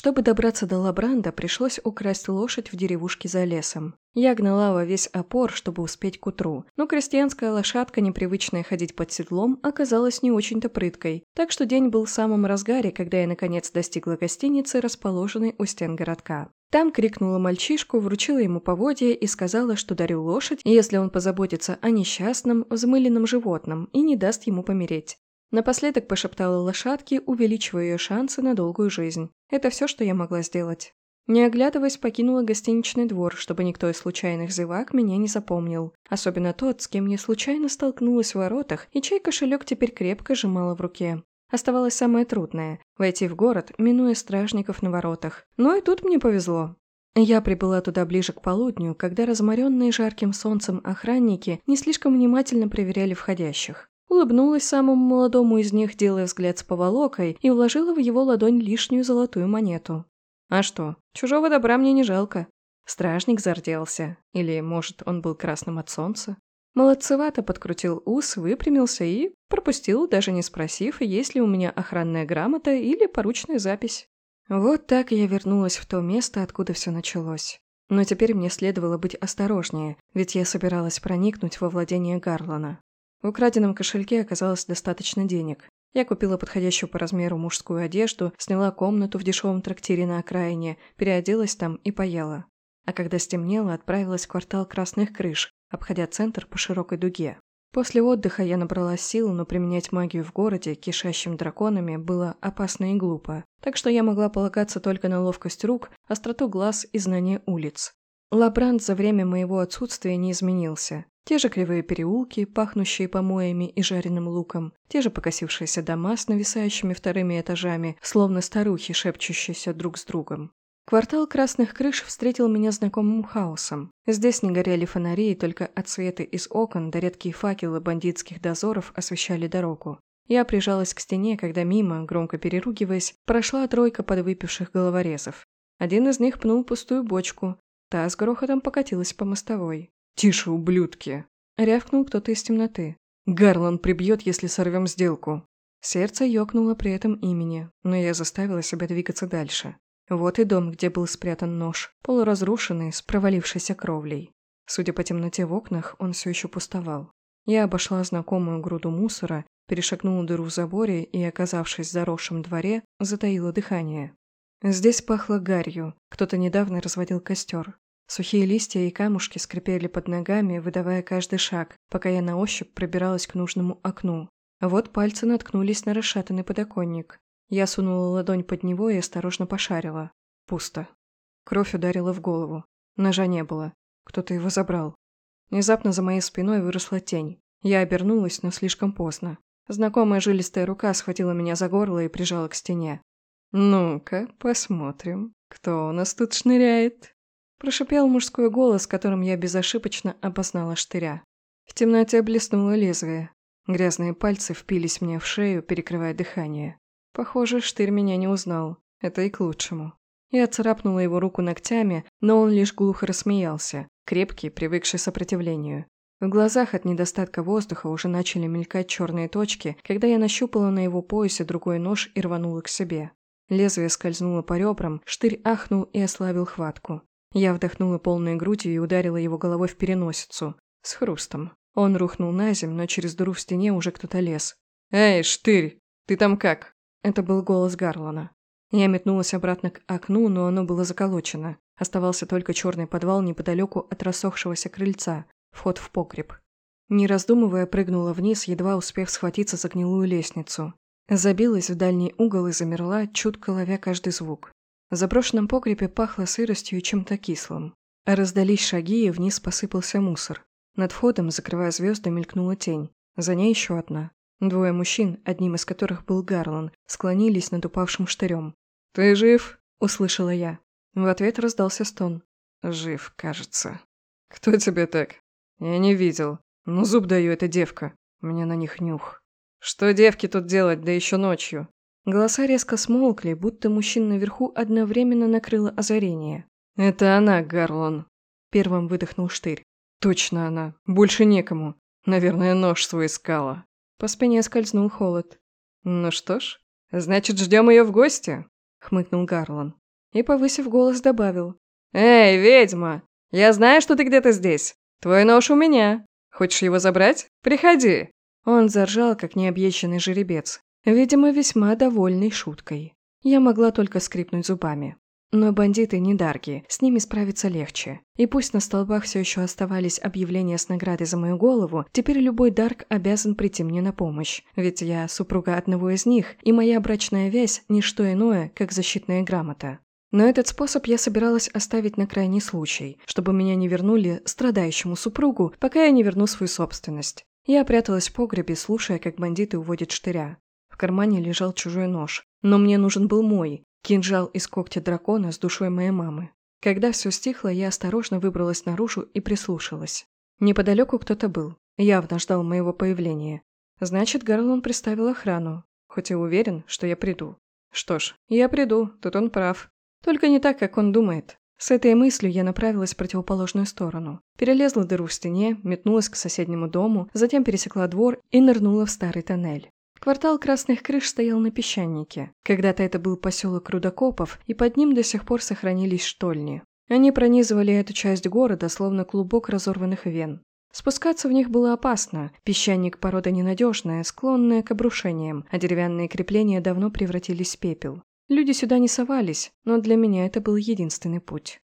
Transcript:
Чтобы добраться до Лабранда, пришлось украсть лошадь в деревушке за лесом. Я гнала во весь опор, чтобы успеть к утру, но крестьянская лошадка, непривычная ходить под седлом, оказалась не очень-то прыткой, так что день был в самом разгаре, когда я наконец достигла гостиницы, расположенной у стен городка. Там крикнула мальчишку, вручила ему поводья и сказала, что дарю лошадь, если он позаботится о несчастном, взмыленном животном и не даст ему помереть. Напоследок пошептала лошадке, увеличивая ее шансы на долгую жизнь. Это все, что я могла сделать. Не оглядываясь, покинула гостиничный двор, чтобы никто из случайных зевак меня не запомнил. Особенно тот, с кем я случайно столкнулась в воротах, и чей кошелек теперь крепко сжимала в руке. Оставалось самое трудное – войти в город, минуя стражников на воротах. Но и тут мне повезло. Я прибыла туда ближе к полудню, когда разморенные жарким солнцем охранники не слишком внимательно проверяли входящих. Улыбнулась самому молодому из них, делая взгляд с поволокой, и вложила в его ладонь лишнюю золотую монету. А что, чужого добра мне не жалко. Стражник зарделся. Или, может, он был красным от солнца? Молодцевато подкрутил ус, выпрямился и пропустил, даже не спросив, есть ли у меня охранная грамота или поручная запись. Вот так я вернулась в то место, откуда все началось. Но теперь мне следовало быть осторожнее, ведь я собиралась проникнуть во владение Гарлана. В украденном кошельке оказалось достаточно денег. Я купила подходящую по размеру мужскую одежду, сняла комнату в дешевом трактире на окраине, переоделась там и поела. А когда стемнело, отправилась в квартал Красных Крыш, обходя центр по широкой дуге. После отдыха я набрала сил, но применять магию в городе, кишащим драконами, было опасно и глупо, так что я могла полагаться только на ловкость рук, остроту глаз и знание улиц. Лабрант за время моего отсутствия не изменился. Те же кривые переулки, пахнущие помоями и жареным луком, те же покосившиеся дома с нависающими вторыми этажами, словно старухи, шепчущиеся друг с другом. Квартал красных крыш встретил меня знакомым хаосом. Здесь не горели фонари, и только отсветы из окон да редкие факелы бандитских дозоров освещали дорогу. Я прижалась к стене, когда мимо, громко переругиваясь, прошла тройка подвыпивших головорезов. Один из них пнул пустую бочку, Та с грохотом покатилась по мостовой. «Тише, ублюдки!» — рявкнул кто-то из темноты. «Гарлан прибьет, если сорвем сделку!» Сердце ёкнуло при этом имени, но я заставила себя двигаться дальше. Вот и дом, где был спрятан нож, полуразрушенный, с провалившейся кровлей. Судя по темноте в окнах, он все еще пустовал. Я обошла знакомую груду мусора, перешагнула дыру в заборе и, оказавшись в заросшем дворе, затаила дыхание. Здесь пахло гарью, кто-то недавно разводил костер. Сухие листья и камушки скрипели под ногами, выдавая каждый шаг, пока я на ощупь пробиралась к нужному окну. Вот пальцы наткнулись на расшатанный подоконник. Я сунула ладонь под него и осторожно пошарила. Пусто. Кровь ударила в голову. Ножа не было. Кто-то его забрал. Внезапно за моей спиной выросла тень. Я обернулась, но слишком поздно. Знакомая жилистая рука схватила меня за горло и прижала к стене. «Ну-ка, посмотрим, кто у нас тут шныряет?» Прошипел мужской голос, которым я безошибочно опознала штыря. В темноте блеснуло лезвие. Грязные пальцы впились мне в шею, перекрывая дыхание. Похоже, штырь меня не узнал. Это и к лучшему. Я царапнула его руку ногтями, но он лишь глухо рассмеялся, крепкий, привыкший к сопротивлению. В глазах от недостатка воздуха уже начали мелькать черные точки, когда я нащупала на его поясе другой нож и рванула к себе. Лезвие скользнуло по ребрам, штырь ахнул и ослабил хватку. Я вдохнула полной грудью и ударила его головой в переносицу. С хрустом. Он рухнул на землю, но через дыру в стене уже кто-то лез. «Эй, штырь, ты там как?» Это был голос Гарлана. Я метнулась обратно к окну, но оно было заколочено. Оставался только черный подвал неподалеку от рассохшегося крыльца, вход в погреб. Не раздумывая, прыгнула вниз, едва успев схватиться за гнилую лестницу. Забилась в дальний угол и замерла, чутко ловя каждый звук. В заброшенном погребе пахло сыростью и чем-то кислым. Раздались шаги, и вниз посыпался мусор. Над входом, закрывая звезды, мелькнула тень. За ней еще одна. Двое мужчин, одним из которых был Гарлан, склонились над упавшим штырем. «Ты жив?» – услышала я. В ответ раздался стон. «Жив, кажется». «Кто тебе так?» «Я не видел. Ну, зуб даю, эта девка. Меня на них нюх». «Что девки тут делать, да еще ночью?» Голоса резко смолкли, будто мужчин наверху одновременно накрыло озарение. «Это она, Гарлон!» Первым выдохнул Штырь. «Точно она. Больше некому. Наверное, нож свой искала». По спине скользнул холод. «Ну что ж, значит, ждем ее в гости?» Хмыкнул Гарлон. и, повысив голос, добавил. «Эй, ведьма! Я знаю, что ты где-то здесь. Твой нож у меня. Хочешь его забрать? Приходи!» Он заржал, как необъезженный жеребец, видимо, весьма довольный шуткой. Я могла только скрипнуть зубами. Но бандиты не дарги, с ними справиться легче. И пусть на столбах все еще оставались объявления с наградой за мою голову, теперь любой дарк обязан прийти мне на помощь, ведь я супруга одного из них, и моя брачная вязь – не что иное, как защитная грамота. Но этот способ я собиралась оставить на крайний случай, чтобы меня не вернули страдающему супругу, пока я не верну свою собственность. Я пряталась в погребе, слушая, как бандиты уводят штыря. Кармане лежал чужой нож, но мне нужен был мой, кинжал из когтя дракона с душой моей мамы. Когда все стихло, я осторожно выбралась наружу и прислушалась. Неподалеку кто-то был, явно ждал моего появления. Значит, Гарлон приставил охрану, хоть и уверен, что я приду. Что ж, я приду, тут он прав. Только не так, как он думает. С этой мыслью я направилась в противоположную сторону. Перелезла дыру в стене, метнулась к соседнему дому, затем пересекла двор и нырнула в старый тоннель. Квартал красных крыш стоял на песчанике. Когда-то это был поселок рудокопов, и под ним до сих пор сохранились штольни. Они пронизывали эту часть города, словно клубок разорванных вен. Спускаться в них было опасно. Песчаник – порода ненадежная, склонная к обрушениям, а деревянные крепления давно превратились в пепел. Люди сюда не совались, но для меня это был единственный путь.